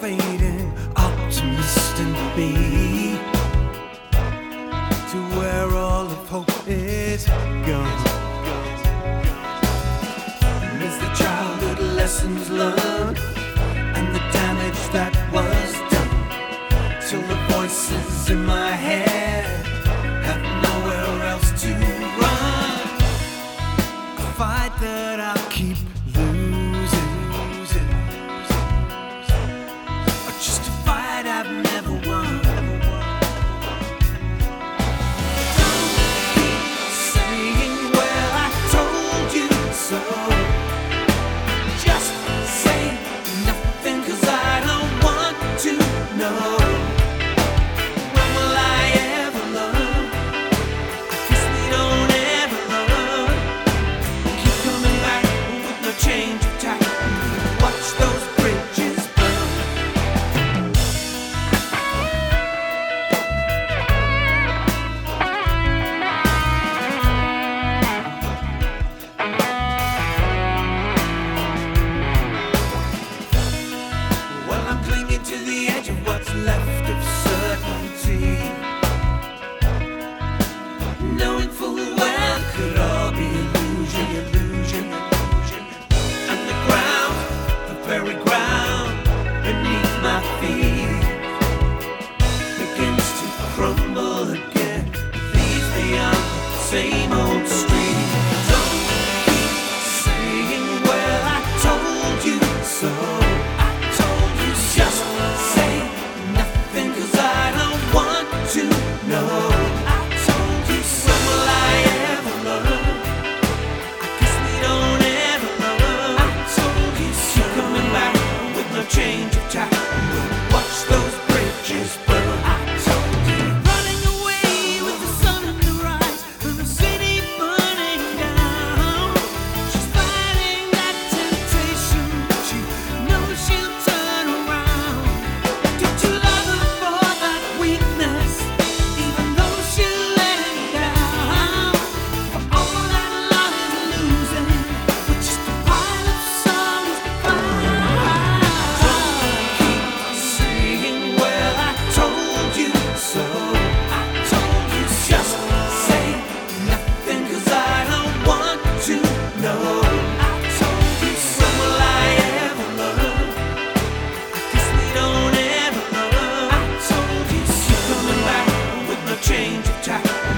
fading optimist and me to where all of hope is gone. Miss the childhood lessons learned and the damage that what's left of certainty. Knowing full well could all be illusion, illusion, illusion. And the ground, the very ground beneath my feet, begins to crumble again. These they are the same. change of tack.